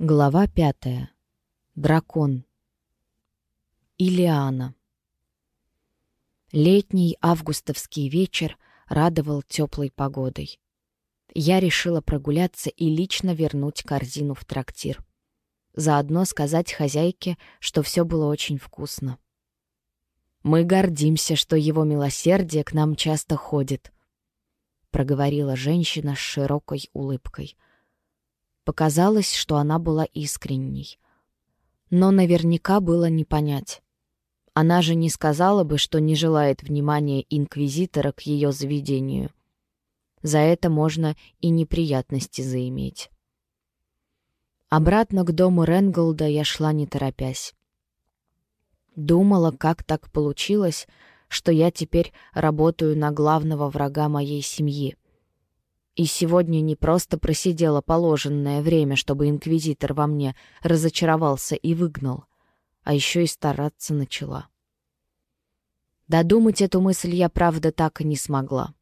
Глава пятая. Дракон. Илиана. Летний августовский вечер радовал теплой погодой. Я решила прогуляться и лично вернуть корзину в трактир. Заодно сказать хозяйке, что все было очень вкусно. «Мы гордимся, что его милосердие к нам часто ходит», — проговорила женщина с широкой улыбкой — Показалось, что она была искренней. Но наверняка было не понять. Она же не сказала бы, что не желает внимания инквизитора к ее заведению. За это можно и неприятности заиметь. Обратно к дому Ренголда я шла не торопясь. Думала, как так получилось, что я теперь работаю на главного врага моей семьи — и сегодня не просто просидела положенное время, чтобы инквизитор во мне разочаровался и выгнал, а еще и стараться начала. Додумать эту мысль я, правда, так и не смогла.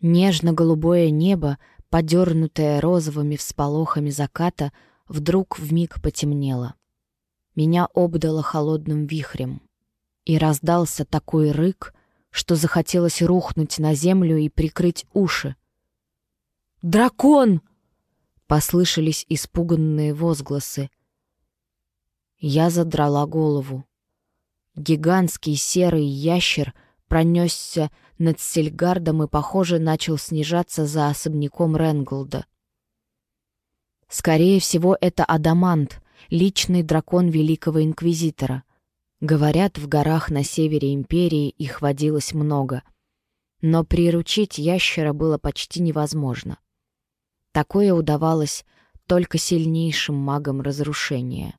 Нежно-голубое небо, подернутое розовыми всполохами заката, вдруг вмиг потемнело. Меня обдало холодным вихрем. И раздался такой рык, что захотелось рухнуть на землю и прикрыть уши, Дракон!» Послышались испуганные возгласы. Я задрала голову. Гигантский серый ящер пронесся над Сельгардом и, похоже, начал снижаться за особняком Ренглда. Скорее всего, это Адамант, личный дракон Великого Инквизитора. Говорят, в горах на севере Империи их водилось много. Но приручить ящера было почти невозможно. Такое удавалось только сильнейшим магам разрушения.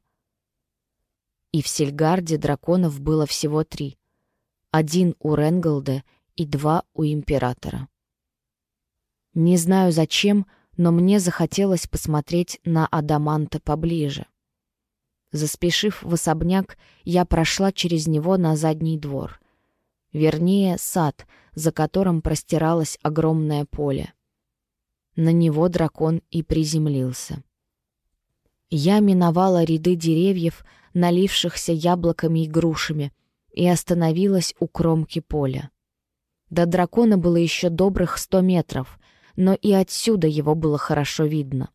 И в Сельгарде драконов было всего три. Один у Ренголда и два у Императора. Не знаю зачем, но мне захотелось посмотреть на Адаманта поближе. Заспешив в особняк, я прошла через него на задний двор. Вернее, сад, за которым простиралось огромное поле. На него дракон и приземлился. Я миновала ряды деревьев, налившихся яблоками и грушами, и остановилась у кромки поля. До дракона было еще добрых сто метров, но и отсюда его было хорошо видно.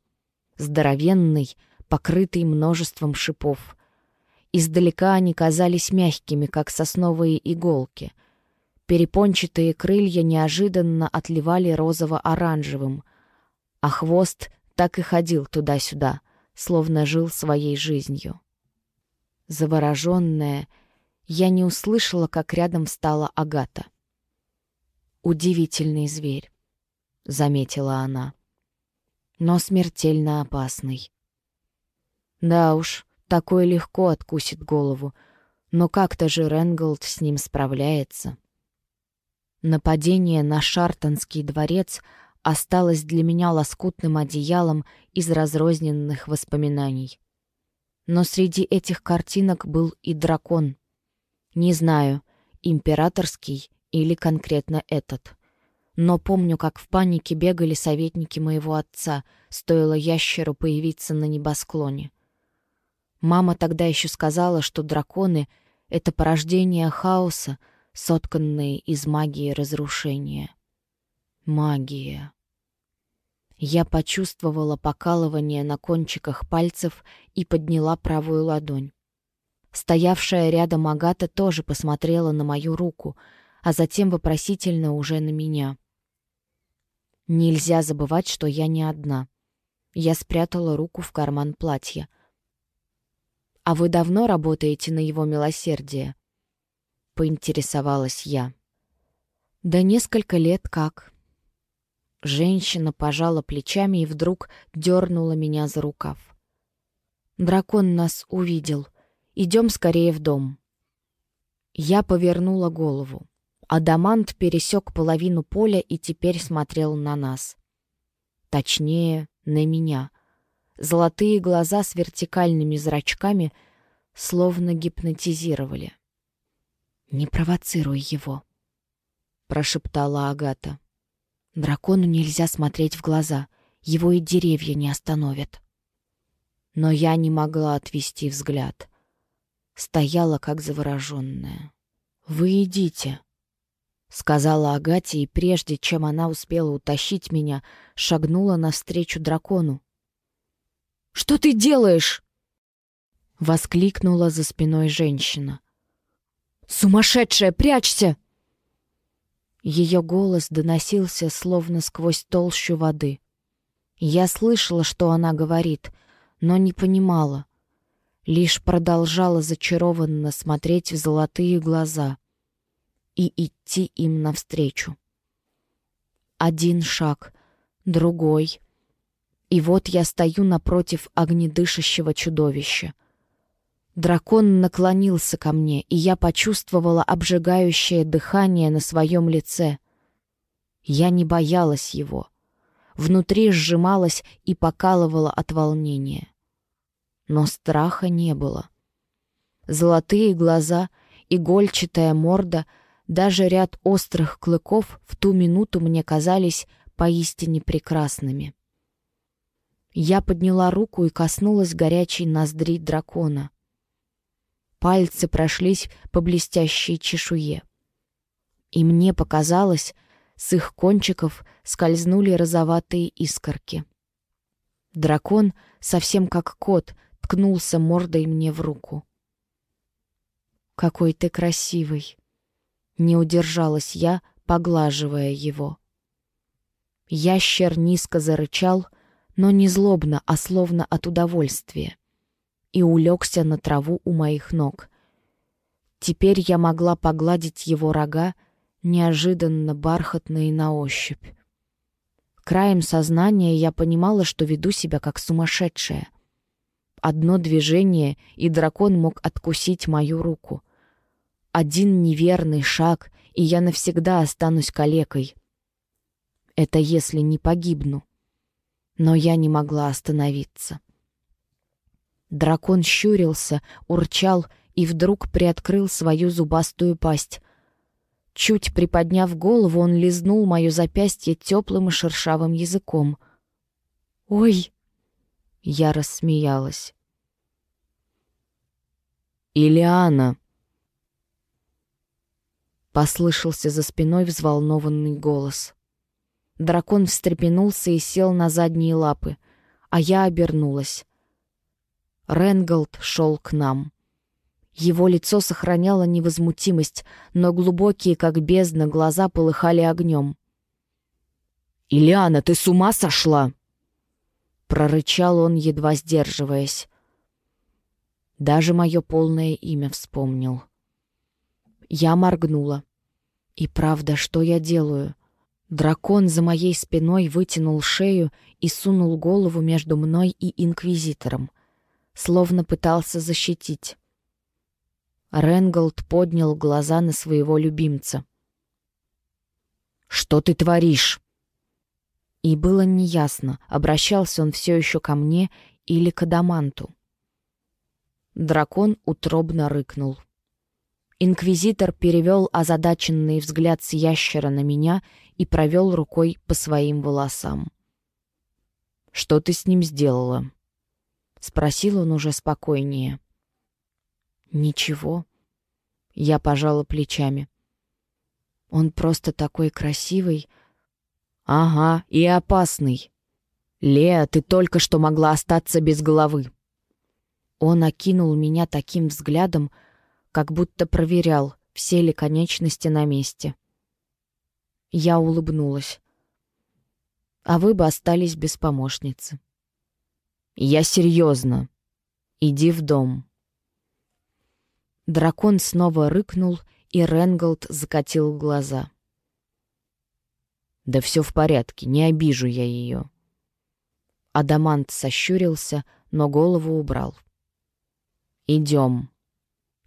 Здоровенный, покрытый множеством шипов. Издалека они казались мягкими, как сосновые иголки. Перепончатые крылья неожиданно отливали розово-оранжевым — а хвост так и ходил туда-сюда, словно жил своей жизнью. Завороженная, я не услышала, как рядом стала Агата. «Удивительный зверь», — заметила она, — «но смертельно опасный». Да уж, такой легко откусит голову, но как-то же Ренголд с ним справляется. Нападение на Шартонский дворец — осталось для меня лоскутным одеялом из разрозненных воспоминаний. Но среди этих картинок был и дракон. Не знаю, императорский или конкретно этот. Но помню, как в панике бегали советники моего отца, стоило ящеру появиться на небосклоне. Мама тогда еще сказала, что драконы — это порождение хаоса, сотканные из магии разрушения. Магия. Я почувствовала покалывание на кончиках пальцев и подняла правую ладонь. Стоявшая рядом Агата тоже посмотрела на мою руку, а затем вопросительно уже на меня. Нельзя забывать, что я не одна. Я спрятала руку в карман платья. «А вы давно работаете на его милосердие?» — поинтересовалась я. «Да несколько лет как», Женщина пожала плечами и вдруг дернула меня за рукав. «Дракон нас увидел. Идем скорее в дом». Я повернула голову. Адамант пересек половину поля и теперь смотрел на нас. Точнее, на меня. Золотые глаза с вертикальными зрачками словно гипнотизировали. «Не провоцируй его», — прошептала Агата. Дракону нельзя смотреть в глаза, его и деревья не остановят. но я не могла отвести взгляд. Стояла, как завороженная. «Вы идите», — сказала Агате, и прежде чем она успела утащить меня, шагнула навстречу дракону. «Что ты делаешь?» — воскликнула за спиной женщина. «Сумасшедшая, прячься!» Ее голос доносился словно сквозь толщу воды. Я слышала, что она говорит, но не понимала. Лишь продолжала зачарованно смотреть в золотые глаза — и идти им навстречу. Один шаг, другой. И вот я стою напротив огнедышащего чудовища. Дракон наклонился ко мне, и я почувствовала обжигающее дыхание на своем лице. Я не боялась его. Внутри сжималась и покалывала от волнения. Но страха не было. Золотые глаза, игольчатая морда — даже ряд острых клыков в ту минуту мне казались поистине прекрасными. Я подняла руку и коснулась горячей ноздри дракона. Пальцы прошлись по блестящей чешуе. И мне показалось, с их кончиков скользнули розоватые искорки. Дракон, совсем как кот, ткнулся мордой мне в руку. «Какой ты красивый!» Не удержалась я, поглаживая его. Ящер низко зарычал, но не злобно, а словно от удовольствия, и улегся на траву у моих ног. Теперь я могла погладить его рога, неожиданно бархатные на ощупь. Краем сознания я понимала, что веду себя как сумасшедшая. Одно движение, и дракон мог откусить мою руку. Один неверный шаг, и я навсегда останусь калекой. Это если не погибну. Но я не могла остановиться. Дракон щурился, урчал и вдруг приоткрыл свою зубастую пасть. Чуть приподняв голову, он лизнул мое запястье теплым и шершавым языком. «Ой!» — я рассмеялась. «Илиана!» Послышался за спиной взволнованный голос. Дракон встрепенулся и сел на задние лапы, а я обернулась. Ренголд шел к нам. Его лицо сохраняло невозмутимость, но глубокие, как бездна, глаза полыхали огнем. «Ильяна, ты с ума сошла?» Прорычал он, едва сдерживаясь. Даже мое полное имя вспомнил. Я моргнула. И правда, что я делаю? Дракон за моей спиной вытянул шею и сунул голову между мной и Инквизитором, словно пытался защитить. Ренголд поднял глаза на своего любимца. «Что ты творишь?» И было неясно, обращался он все еще ко мне или к Адаманту. Дракон утробно рыкнул. Инквизитор перевел озадаченный взгляд с ящера на меня и провел рукой по своим волосам. «Что ты с ним сделала?» — спросил он уже спокойнее. «Ничего». Я пожала плечами. «Он просто такой красивый». «Ага, и опасный. Леа, ты только что могла остаться без головы». Он окинул меня таким взглядом, как будто проверял, все ли конечности на месте. Я улыбнулась. А вы бы остались без помощницы. Я серьезно. Иди в дом. Дракон снова рыкнул, и Ренголд закатил глаза. «Да все в порядке, не обижу я ее». Адамант сощурился, но голову убрал. «Идем».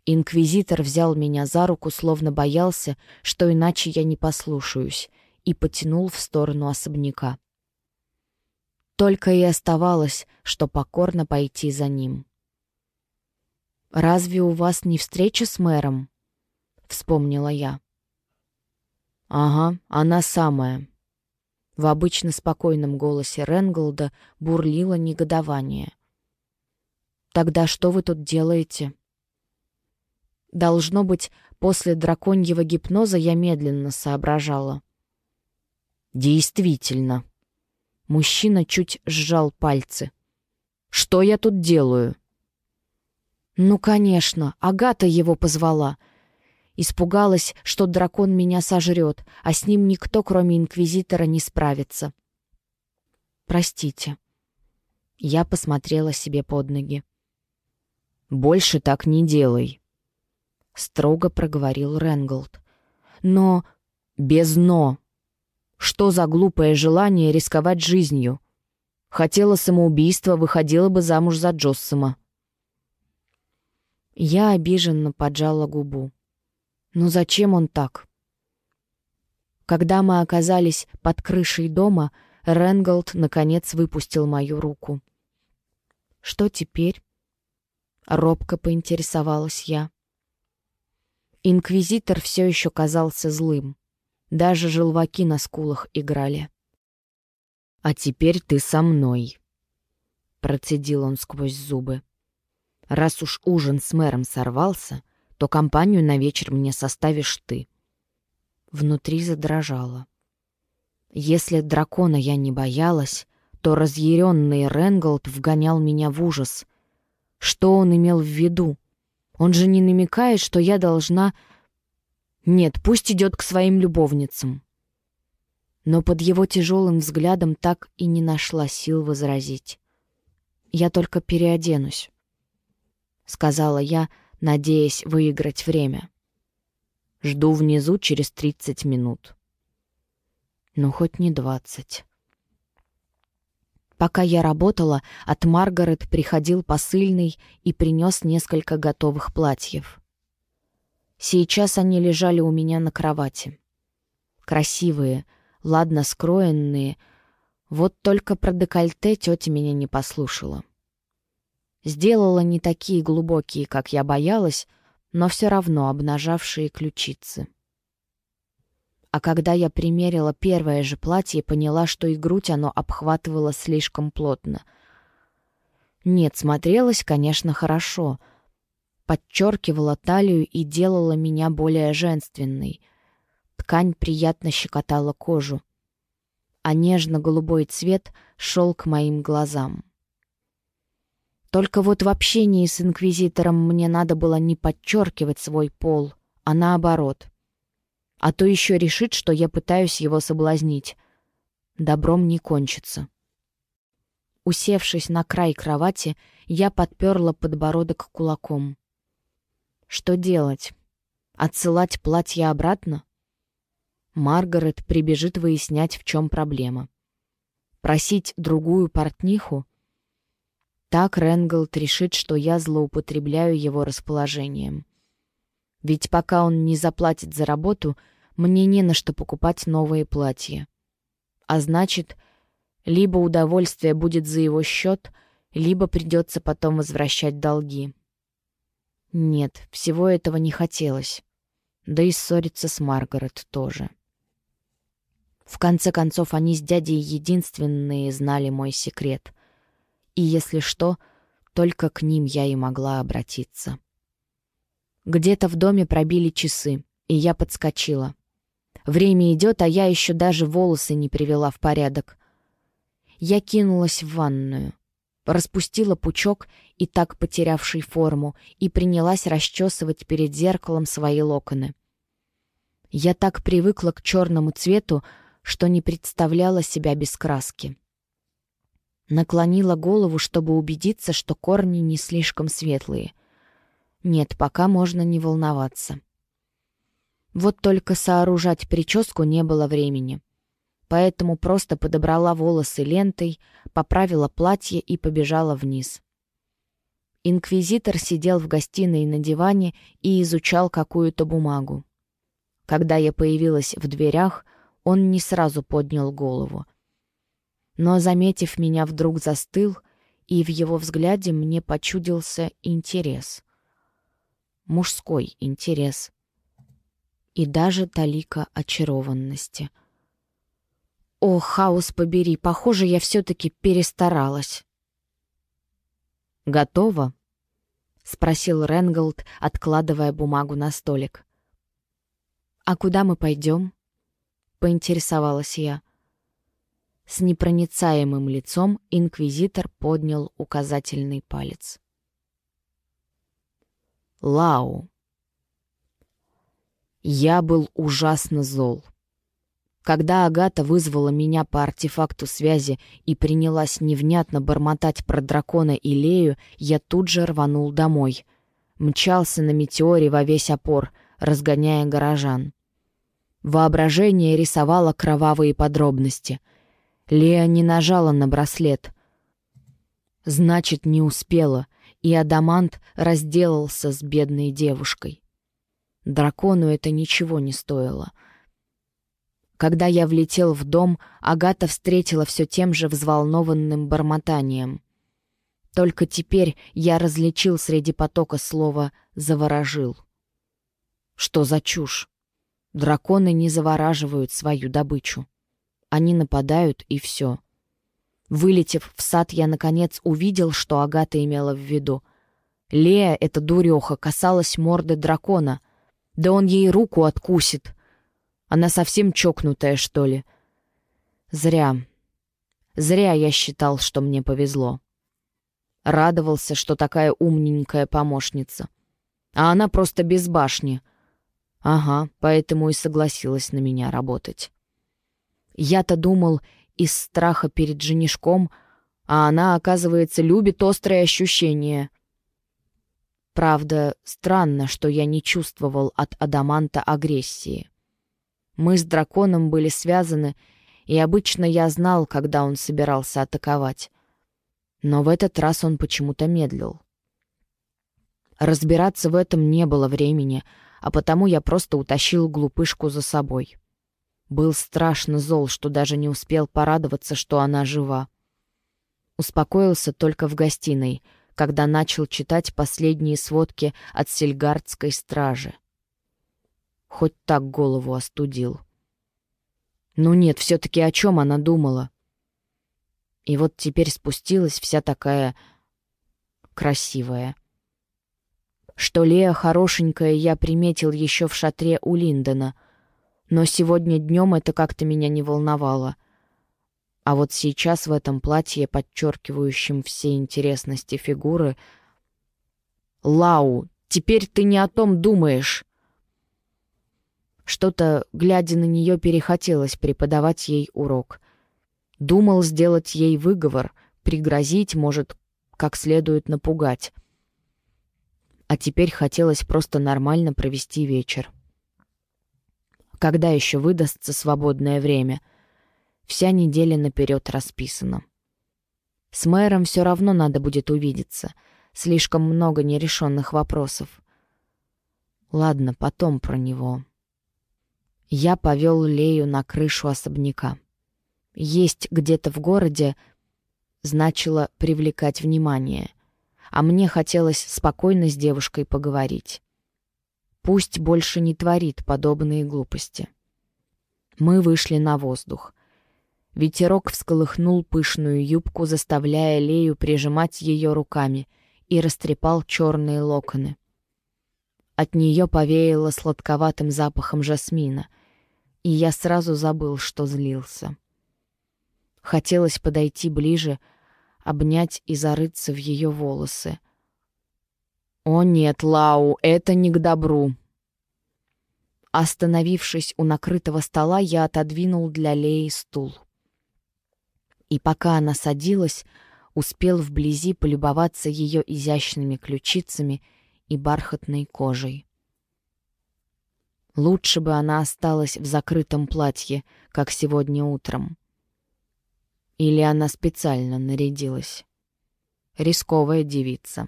Инквизитор взял меня за руку, словно боялся, что иначе я не послушаюсь, и потянул в сторону особняка. Только и оставалось, что покорно пойти за ним. «Разве у вас не встреча с мэром?» — вспомнила я. «Ага, она самая». В обычно спокойном голосе Ренголда бурлило негодование. Тогда что вы тут делаете? Должно быть, после драконьего гипноза я медленно соображала. Действительно. Мужчина чуть сжал пальцы. Что я тут делаю? Ну, конечно, Агата его позвала. Испугалась, что дракон меня сожрет, а с ним никто, кроме инквизитора, не справится. Простите. Я посмотрела себе под ноги. «Больше так не делай», — строго проговорил Ренголд. «Но... без «но». Что за глупое желание рисковать жизнью? Хотела самоубийства, выходила бы замуж за Джоссома». Я обиженно поджала губу. «Ну зачем он так?» Когда мы оказались под крышей дома, Ренголд наконец выпустил мою руку. «Что теперь?» Робко поинтересовалась я. Инквизитор все еще казался злым. Даже желваки на скулах играли. «А теперь ты со мной», — процедил он сквозь зубы. «Раз уж ужин с мэром сорвался, то компанию на вечер мне составишь ты». Внутри задрожало. Если дракона я не боялась, то разъяренный Ренголд вгонял меня в ужас, что он имел в виду? Он же не намекает, что я должна... Нет, пусть идет к своим любовницам. Но под его тяжелым взглядом так и не нашла сил возразить. «Я только переоденусь», — сказала я, надеясь выиграть время. «Жду внизу через тридцать минут». «Ну, хоть не двадцать». Пока я работала, от Маргарет приходил посыльный и принес несколько готовых платьев. Сейчас они лежали у меня на кровати. Красивые, ладно скроенные, вот только про декольте тетя меня не послушала. Сделала не такие глубокие, как я боялась, но все равно обнажавшие ключицы. А когда я примерила первое же платье, поняла, что и грудь оно обхватывало слишком плотно. Нет, смотрелось, конечно, хорошо. Подчеркивала талию и делала меня более женственной. Ткань приятно щекотала кожу. А нежно-голубой цвет шел к моим глазам. Только вот в общении с инквизитором мне надо было не подчеркивать свой пол, а наоборот а то еще решит, что я пытаюсь его соблазнить. Добром не кончится. Усевшись на край кровати, я подперла подбородок кулаком. Что делать? Отсылать платье обратно? Маргарет прибежит выяснять, в чем проблема. Просить другую портниху? Так Ренголд решит, что я злоупотребляю его расположением. Ведь пока он не заплатит за работу, мне не на что покупать новые платья. А значит, либо удовольствие будет за его счет, либо придется потом возвращать долги. Нет, всего этого не хотелось. Да и ссориться с Маргарет тоже. В конце концов, они с дядей единственные знали мой секрет. И если что, только к ним я и могла обратиться. Где-то в доме пробили часы, и я подскочила. Время идет, а я еще даже волосы не привела в порядок. Я кинулась в ванную, распустила пучок и так потерявший форму и принялась расчесывать перед зеркалом свои локоны. Я так привыкла к черному цвету, что не представляла себя без краски. Наклонила голову, чтобы убедиться, что корни не слишком светлые — нет, пока можно не волноваться. Вот только сооружать прическу не было времени. Поэтому просто подобрала волосы лентой, поправила платье и побежала вниз. Инквизитор сидел в гостиной на диване и изучал какую-то бумагу. Когда я появилась в дверях, он не сразу поднял голову. Но, заметив меня, вдруг застыл, и в его взгляде мне почудился интерес — мужской интерес и даже талика очарованности. О, хаос побери, похоже, я все-таки перестаралась. «Готово?» — спросил Ренголд, откладывая бумагу на столик. «А куда мы пойдем?» — поинтересовалась я. С непроницаемым лицом инквизитор поднял указательный палец. Лау. Я был ужасно зол. Когда Агата вызвала меня по артефакту связи и принялась невнятно бормотать про дракона и Лею, я тут же рванул домой. Мчался на метеоре во весь опор, разгоняя горожан. Воображение рисовало кровавые подробности — Лея не нажала на браслет. Значит, не успела, и Адамант разделался с бедной девушкой. Дракону это ничего не стоило. Когда я влетел в дом, Агата встретила все тем же взволнованным бормотанием. Только теперь я различил среди потока слова «заворожил». Что за чушь? Драконы не завораживают свою добычу. Они нападают, и все. Вылетев в сад, я, наконец, увидел, что Агата имела в виду. Лея, эта дуреха, касалась морды дракона. Да он ей руку откусит. Она совсем чокнутая, что ли. Зря. Зря я считал, что мне повезло. Радовался, что такая умненькая помощница. А она просто без башни. Ага, поэтому и согласилась на меня работать. Я-то думал из страха перед женишком, а она, оказывается, любит острые ощущения. Правда, странно, что я не чувствовал от Адаманта агрессии. Мы с драконом были связаны, и обычно я знал, когда он собирался атаковать. Но в этот раз он почему-то медлил. Разбираться в этом не было времени, а потому я просто утащил глупышку за собой. Был страшно зол, что даже не успел порадоваться, что она жива. Успокоился только в гостиной, когда начал читать последние сводки от сельгардской стражи. Хоть так голову остудил. Ну нет, все-таки о чем она думала? И вот теперь спустилась вся такая красивая. Что Лея хорошенькая я приметил еще в шатре у Линдона — но сегодня днем это как-то меня не волновало. А вот сейчас в этом платье, подчеркивающем все интересности фигуры... «Лау, теперь ты не о том думаешь!» Что-то, глядя на нее, перехотелось преподавать ей урок. Думал сделать ей выговор, пригрозить, может, как следует напугать. А теперь хотелось просто нормально провести вечер. Когда еще выдастся свободное время? Вся неделя наперед расписана. С мэром все равно надо будет увидеться. Слишком много нерешенных вопросов. Ладно, потом про него. Я повел Лею на крышу особняка. Есть где-то в городе значило привлекать внимание, а мне хотелось спокойно с девушкой поговорить. Пусть больше не творит подобные глупости. Мы вышли на воздух. Ветерок всколыхнул пышную юбку, заставляя Лею прижимать ее руками, и растрепал черные локоны. От нее повеяло сладковатым запахом жасмина, и я сразу забыл, что злился. Хотелось подойти ближе, обнять и зарыться в ее волосы — «О нет, Лау, это не к добру!» Остановившись у накрытого стола, я отодвинул для Леи стул. И пока она садилась, успел вблизи полюбоваться ее изящными ключицами и бархатной кожей. Лучше бы она осталась в закрытом платье, как сегодня утром. Или она специально нарядилась. Рисковая девица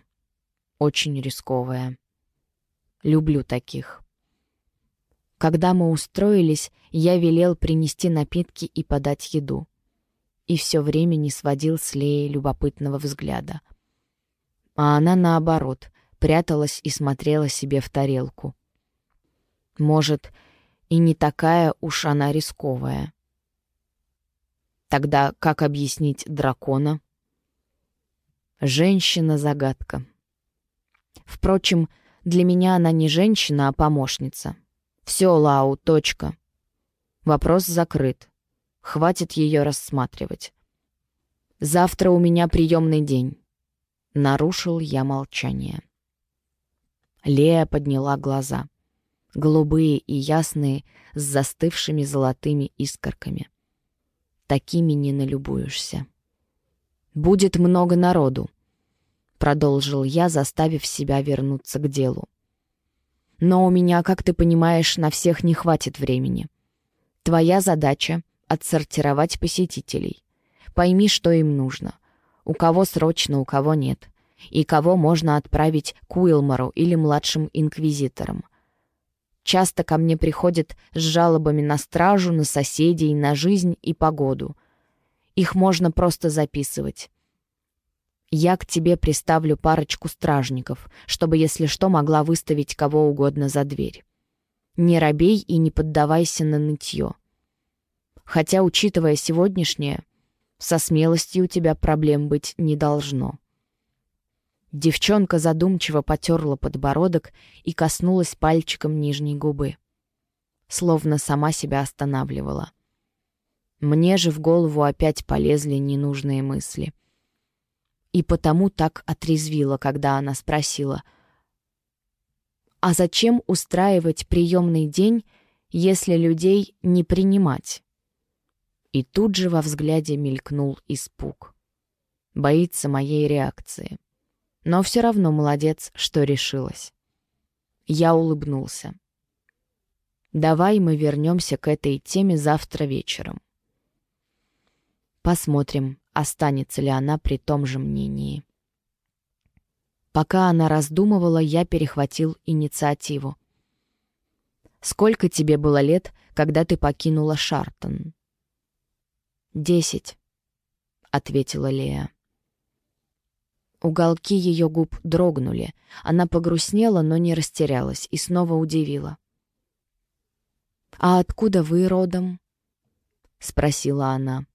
очень рисковая. Люблю таких. Когда мы устроились, я велел принести напитки и подать еду. И все время не сводил с Леей любопытного взгляда. А она, наоборот, пряталась и смотрела себе в тарелку. Может, и не такая уж она рисковая. Тогда как объяснить дракона? Женщина-загадка. Впрочем, для меня она не женщина, а помощница. Все, Лау, точка. Вопрос закрыт. Хватит ее рассматривать. Завтра у меня приемный день. Нарушил я молчание. Лея подняла глаза. Голубые и ясные, с застывшими золотыми искорками. Такими не налюбуешься. «Будет много народу», — продолжил я, заставив себя вернуться к делу. «Но у меня, как ты понимаешь, на всех не хватит времени. Твоя задача — отсортировать посетителей. Пойми, что им нужно. У кого срочно, у кого нет. И кого можно отправить к Уилмору или младшим инквизиторам. Часто ко мне приходят с жалобами на стражу, на соседей, на жизнь и погоду. Их можно просто записывать. Я к тебе приставлю парочку стражников, чтобы, если что, могла выставить кого угодно за дверь. Не робей и не поддавайся на нытье. Хотя, учитывая сегодняшнее, со смелостью у тебя проблем быть не должно. Девчонка задумчиво потерла подбородок и коснулась пальчиком нижней губы. Словно сама себя останавливала. Мне же в голову опять полезли ненужные мысли. И потому так отрезвила, когда она спросила, «А зачем устраивать приемный день, если людей не принимать?» И тут же во взгляде мелькнул испуг. Боится моей реакции. Но все равно молодец, что решилась. Я улыбнулся. «Давай мы вернемся к этой теме завтра вечером. Посмотрим, останется ли она при том же мнении. Пока она раздумывала, я перехватил инициативу. «Сколько тебе было лет, когда ты покинула Шартон?» «Десять», — ответила Лея. Уголки ее губ дрогнули. Она погрустнела, но не растерялась и снова удивила. «А откуда вы родом?» — спросила она.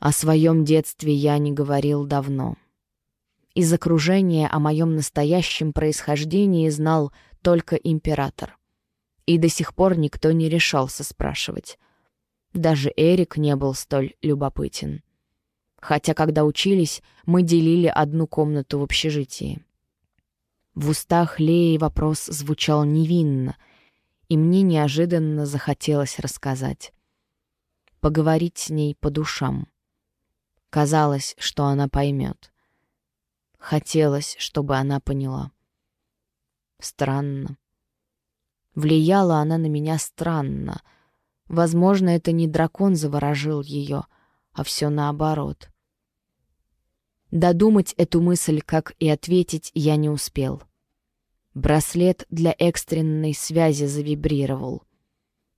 О своем детстве я не говорил давно. Из окружения о моем настоящем происхождении знал только император. И до сих пор никто не решался спрашивать. Даже Эрик не был столь любопытен. Хотя, когда учились, мы делили одну комнату в общежитии. В устах Леи вопрос звучал невинно, и мне неожиданно захотелось рассказать. Поговорить с ней по душам. Казалось, что она поймет. Хотелось, чтобы она поняла. Странно. Влияла она на меня странно. Возможно, это не дракон заворожил ее, а все наоборот. Додумать эту мысль, как и ответить, я не успел. Браслет для экстренной связи завибрировал.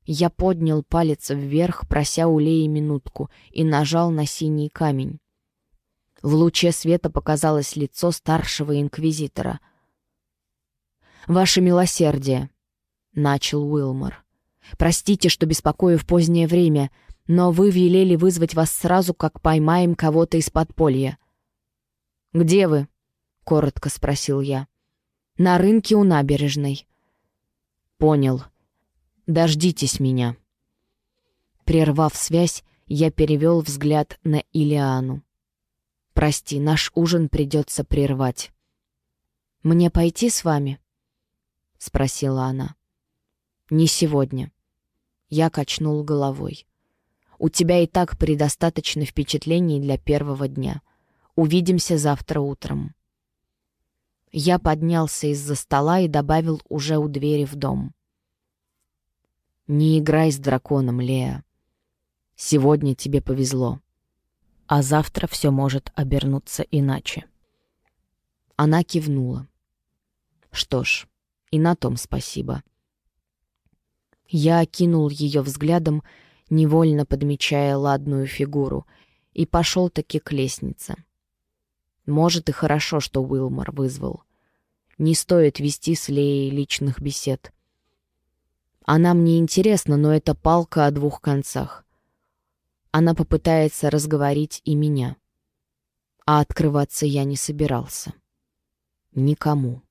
Я поднял палец вверх, прося у Леи минутку, и нажал на синий камень. В луче света показалось лицо старшего инквизитора. «Ваше милосердие», — начал Уилмор. «Простите, что беспокою в позднее время, но вы велели вызвать вас сразу, как поймаем кого-то из подполья». «Где вы?» — коротко спросил я. «На рынке у набережной». «Понял», Дождитесь меня». Прервав связь, я перевел взгляд на Илиану. «Прости, наш ужин придется прервать». «Мне пойти с вами?» — спросила она. «Не сегодня». Я качнул головой. «У тебя и так предостаточно впечатлений для первого дня. Увидимся завтра утром». Я поднялся из-за стола и добавил уже у двери в дом. Не играй с драконом, Леа. Сегодня тебе повезло. А завтра все может обернуться иначе. Она кивнула. Что ж, и на том спасибо. Я окинул ее взглядом, невольно подмечая ладную фигуру, и пошел таки к лестнице. Может, и хорошо, что Уилмор вызвал. Не стоит вести с Леей личных бесед. Она мне интересна, но это палка о двух концах. Она попытается разговорить и меня. А открываться я не собирался. никому.